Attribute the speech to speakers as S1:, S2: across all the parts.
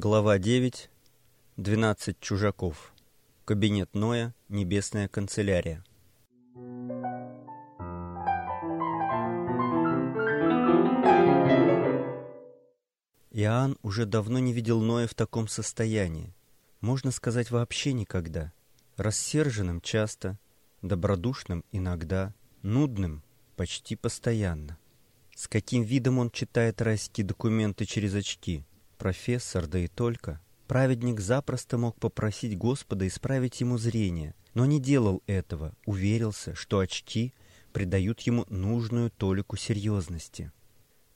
S1: Глава 9. 12 чужаков. Кабинет Ноя. Небесная канцелярия. Иоанн уже давно не видел Ноя в таком состоянии. Можно сказать, вообще никогда. Рассерженным часто, добродушным иногда, нудным почти постоянно. С каким видом он читает райские документы через очки? Профессор, да и только. Праведник запросто мог попросить Господа исправить ему зрение, но не делал этого, уверился, что очки придают ему нужную толику серьезности.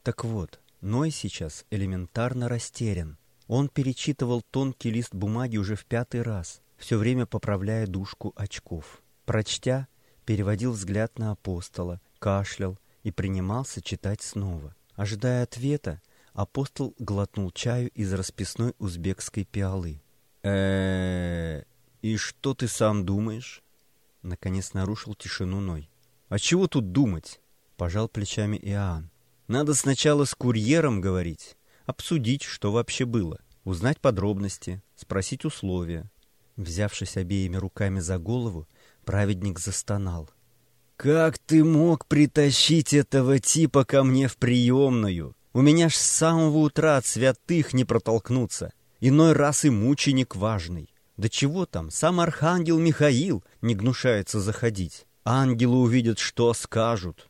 S1: Так вот, Ной сейчас элементарно растерян. Он перечитывал тонкий лист бумаги уже в пятый раз, все время поправляя дужку очков. Прочтя, переводил взгляд на апостола, кашлял и принимался читать снова. Ожидая ответа, апостол глотнул чаю из расписной узбекской пиалы. э и что ты сам думаешь?» Наконец нарушил тишину Ной. «А чего тут думать?» — пожал плечами Иоанн. «Надо сначала с курьером говорить, обсудить, что вообще было, узнать подробности, спросить условия». Взявшись обеими руками за голову, праведник застонал. «Как ты мог притащить этого типа ко мне в приемную? У меня ж с самого утра от святых не протолкнуться. Иной раз и мученик важный. Да чего там, сам архангел Михаил не гнушается заходить. Ангелы увидят, что скажут.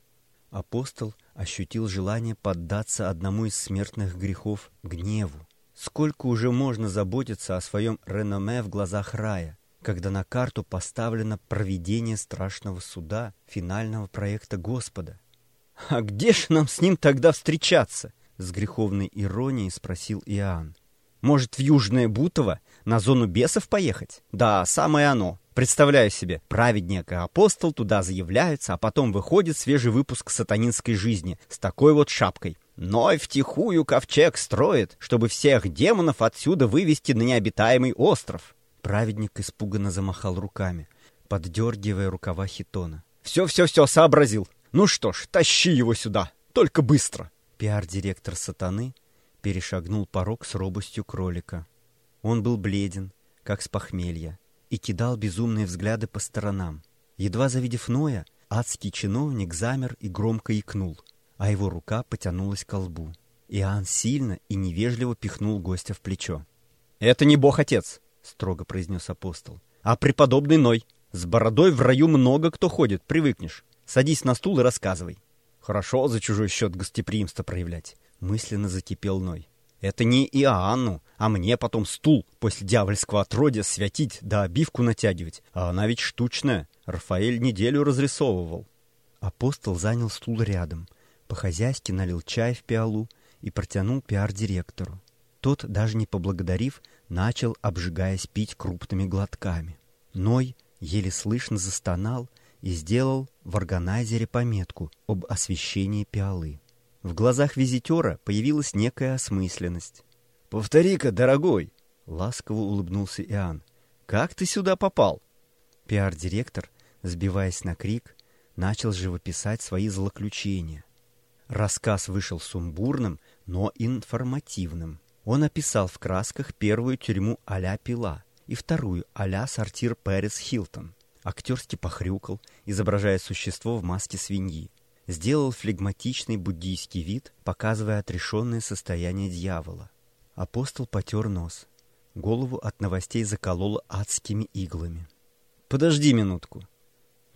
S1: Апостол ощутил желание поддаться одному из смертных грехов — гневу. Сколько уже можно заботиться о своем реноме в глазах рая, когда на карту поставлено проведение страшного суда, финального проекта Господа? «А где ж нам с ним тогда встречаться?» — с греховной иронией спросил Иоанн. «Может, в Южное Бутово на зону бесов поехать? Да, самое оно. Представляю себе, праведник и апостол туда заявляются, а потом выходит свежий выпуск сатанинской жизни с такой вот шапкой. Ной втихую ковчег строит, чтобы всех демонов отсюда вывести на необитаемый остров». Праведник испуганно замахал руками, поддергивая рукава хитона. «Все-все-все, сообразил. Ну что ж, тащи его сюда, только быстро. Пиар-директор сатаны перешагнул порог с робостью кролика. Он был бледен, как с похмелья, и кидал безумные взгляды по сторонам. Едва завидев Ноя, адский чиновник замер и громко икнул, а его рука потянулась к лбу. Иоанн сильно и невежливо пихнул гостя в плечо. «Это не бог-отец», — строго произнес апостол, — «а преподобный Ной. С бородой в раю много кто ходит, привыкнешь. Садись на стул и рассказывай. Хорошо за чужой счет гостеприимство проявлять. Мысленно закипел Ной. Это не Иоанну, а мне потом стул после дьявольского отродья святить да обивку натягивать. А она ведь штучная. Рафаэль неделю разрисовывал. Апостол занял стул рядом. По-хозяйски налил чай в пиалу и протянул пиар-директору. Тот, даже не поблагодарив, начал, обжигаясь, пить крупными глотками. Ной еле слышно застонал и сделал в органайзере пометку об освещении пиалы. В глазах визитера появилась некая осмысленность. «Повтори-ка, дорогой!» — ласково улыбнулся Иоанн. «Как ты сюда попал?» Пиар-директор, сбиваясь на крик, начал живописать свои злоключения. Рассказ вышел сумбурным, но информативным. Он описал в красках первую тюрьму а-ля Пила и вторую а-ля сортир Пэрис Хилтон актерски похрюкал, изображая существо в маске свиньи. Сделал флегматичный буддийский вид, показывая отрешенное состояние дьявола. Апостол потер нос. Голову от новостей закололо адскими иглами. «Подожди минутку!»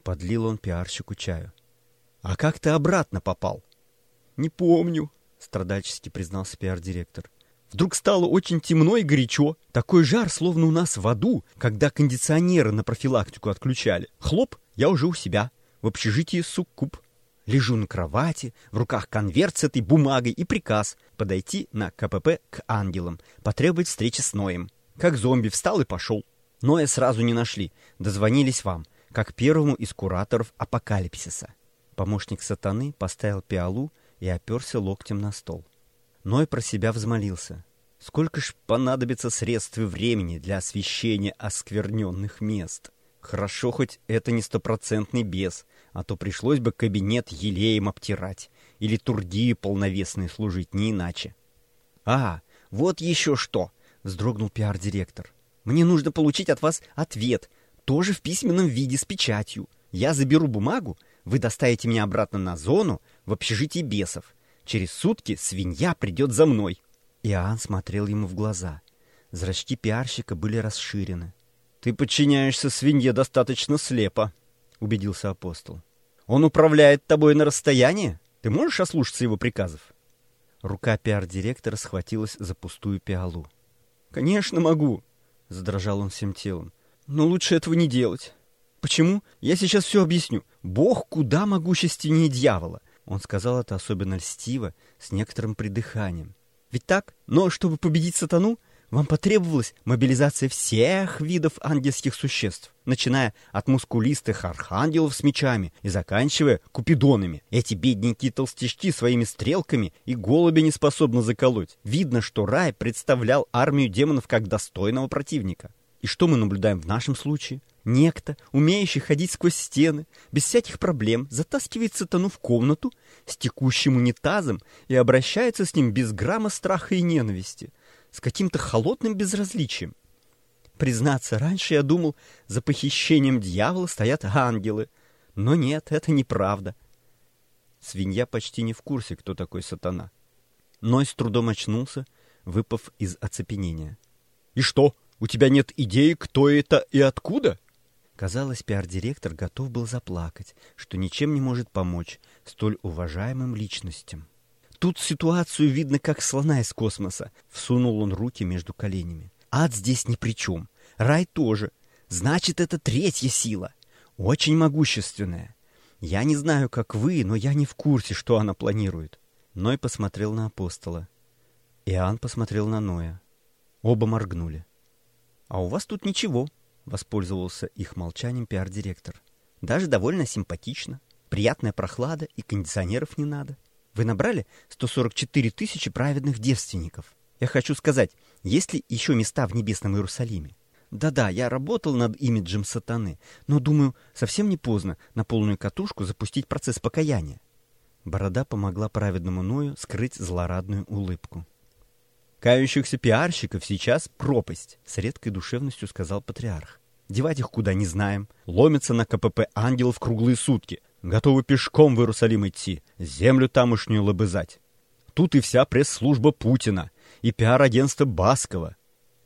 S1: Подлил он пиарщику чаю. «А как ты обратно попал?» «Не помню», — страдальчески признался пиар-директор. Вдруг стало очень темно и горячо. Такой жар, словно у нас в аду, когда кондиционеры на профилактику отключали. Хлоп, я уже у себя, в общежитии Суккуб. Лежу на кровати, в руках конверт с этой бумагой и приказ подойти на КПП к ангелам, потребовать встречи с Ноем. Как зомби встал и пошел. Ноя сразу не нашли, дозвонились вам, как первому из кураторов апокалипсиса. Помощник сатаны поставил пиалу и оперся локтем на стол. Ной про себя взмолился. Сколько ж понадобится средств и времени для освещения оскверненных мест? Хорошо, хоть это не стопроцентный бес, а то пришлось бы кабинет елеем обтирать или турдии полновесные служить, не иначе. А, вот еще что! вздрогнул пиар-директор. «Мне нужно получить от вас ответ, тоже в письменном виде с печатью. Я заберу бумагу, вы доставите меня обратно на зону в общежитии бесов. Через сутки свинья придет за мной». Иоанн смотрел ему в глаза. Зрачки пиарщика были расширены. «Ты подчиняешься свинье достаточно слепо», — убедился апостол. «Он управляет тобой на расстоянии? Ты можешь ослушаться его приказов?» Рука пиар-директора схватилась за пустую пиалу. «Конечно могу!» — задрожал он всем телом. «Но лучше этого не делать. Почему? Я сейчас все объясню. Бог куда могущественнее дьявола!» Он сказал это особенно льстиво, с некоторым придыханием. «Ведь так? Но чтобы победить сатану, вам потребовалась мобилизация всех видов ангельских существ, начиная от мускулистых архангелов с мечами и заканчивая купидонами. Эти бедненькие толстячки своими стрелками и голуби не способны заколоть. Видно, что рай представлял армию демонов как достойного противника. И что мы наблюдаем в нашем случае? Некто, умеющий ходить сквозь стены, без всяких проблем, затаскивает сатану в комнату с текущим унитазом и обращается с ним без грамма страха и ненависти – с каким-то холодным безразличием. Признаться, раньше я думал, за похищением дьявола стоят ангелы. Но нет, это неправда. Свинья почти не в курсе, кто такой сатана. Ной с трудом очнулся, выпав из оцепенения. «И что, у тебя нет идеи, кто это и откуда?» Казалось, пиар-директор готов был заплакать, что ничем не может помочь столь уважаемым личностям. Тут ситуацию видно, как слона из космоса. Всунул он руки между коленями. Ад здесь ни при чем. Рай тоже. Значит, это третья сила. Очень могущественная. Я не знаю, как вы, но я не в курсе, что она планирует. Ной посмотрел на апостола. Иоанн посмотрел на Ноя. Оба моргнули. «А у вас тут ничего», — воспользовался их молчанием пиар-директор. «Даже довольно симпатично. Приятная прохлада и кондиционеров не надо. Вы набрали 144 тысячи праведных девственников. Я хочу сказать, есть ли еще места в небесном Иерусалиме? Да-да, я работал над имиджем сатаны, но, думаю, совсем не поздно на полную катушку запустить процесс покаяния. Борода помогла праведному Ною скрыть злорадную улыбку. «Кающихся пиарщиков сейчас пропасть», — с редкой душевностью сказал патриарх. «Девать их куда не знаем. Ломятся на КПП ангелов круглые сутки готовы пешком в Иерусалим идти, землю тамошнюю лобызать. Тут и вся пресс-служба Путина, и пиар-агентство Баскова.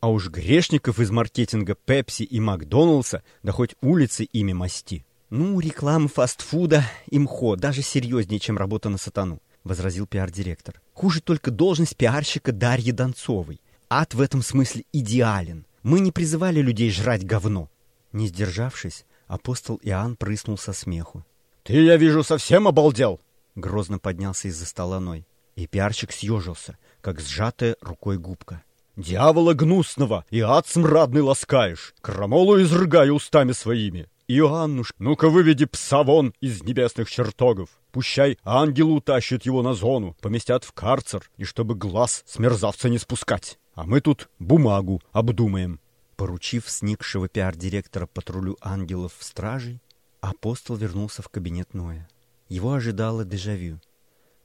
S1: А уж грешников из маркетинга Пепси и Макдоналдса, да хоть улицы ими масти. Ну, реклама фастфуда и МХО даже серьезнее, чем работа на сатану, возразил пиар-директор. Хуже только должность пиарщика Дарьи Донцовой. Ад в этом смысле идеален. Мы не призывали людей жрать говно. Не сдержавшись, апостол Иоанн прыснул со смеху. «Ты, я вижу, совсем обалдел!» Грозно поднялся из-за стола Ной. И пиарщик съежился, как сжатая рукой губка. «Дьявола гнусного и ад смрадный ласкаешь, крамолу изрыгая устами своими. Иоаннуш, ну-ка выведи пса вон из небесных чертогов. Пущай ангел утащит его на зону, поместят в карцер, и чтобы глаз с мерзавца не спускать. А мы тут бумагу обдумаем». Поручив сникшего пиар-директора патрулю ангелов в стражей, Апостол вернулся в кабинет Ноя. Его ожидало дежавю.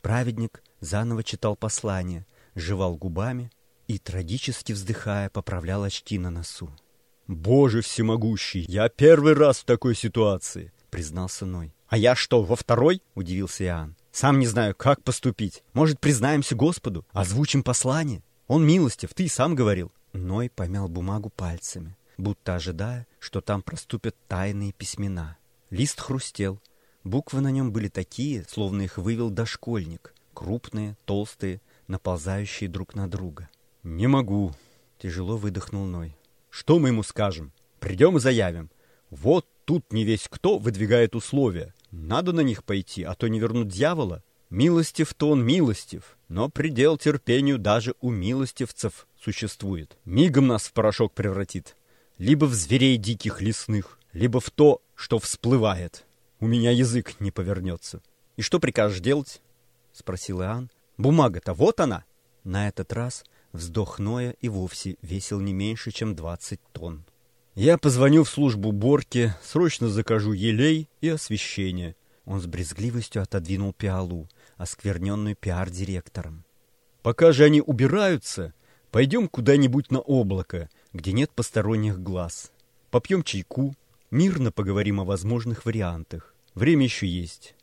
S1: Праведник заново читал послание, жевал губами и, трагически вздыхая, поправлял очки на носу. «Боже всемогущий, я первый раз в такой ситуации!» — признался Ной. «А я что, во второй?» — удивился Иоанн. «Сам не знаю, как поступить. Может, признаемся Господу, озвучим послание? Он милостив, ты и сам говорил». Ной помял бумагу пальцами, будто ожидая, что там проступят тайные письмена. Лист хрустел. Буквы на нем были такие, словно их вывел дошкольник. Крупные, толстые, наползающие друг на друга. «Не могу», — тяжело выдохнул Ной. «Что мы ему скажем? Придем и заявим. Вот тут не весь кто выдвигает условия. Надо на них пойти, а то не вернут дьявола. Милостив-то он милостив, но предел терпению даже у милостивцев существует. Мигом нас в порошок превратит. Либо в зверей диких лесных, либо в то, что всплывает. У меня язык не повернется. И что прикажешь делать? Спросил Иоанн. Бумага-то вот она. На этот раз вздох Ноя и вовсе весил не меньше, чем двадцать тонн. Я позвоню в службу Борки, срочно закажу елей и освещение. Он с брезгливостью отодвинул пиалу, оскверненную пиар-директором. Пока же они убираются, Пойдем куда-нибудь на облако, где нет посторонних глаз. Попьем чайку, мирно поговорим о возможных вариантах. Время еще есть.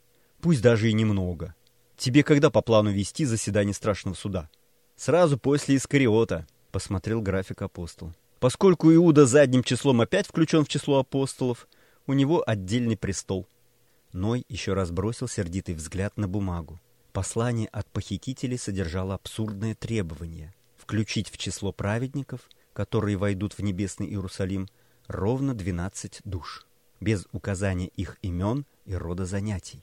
S1: Пусть даже и немного. Тебе когда по плану вести заседание страшного суда? Сразу после Искариота, посмотрел график апостол. Поскольку Иуда задним числом опять включен в число апостолов, у него отдельный престол. Ной еще раз бросил сердитый взгляд на бумагу. Послание от похитителей содержало абсурдное требование включить в число праведников, которые войдут в небесный Иерусалим, ровно 12 душ, без указания их имен и рода занятий.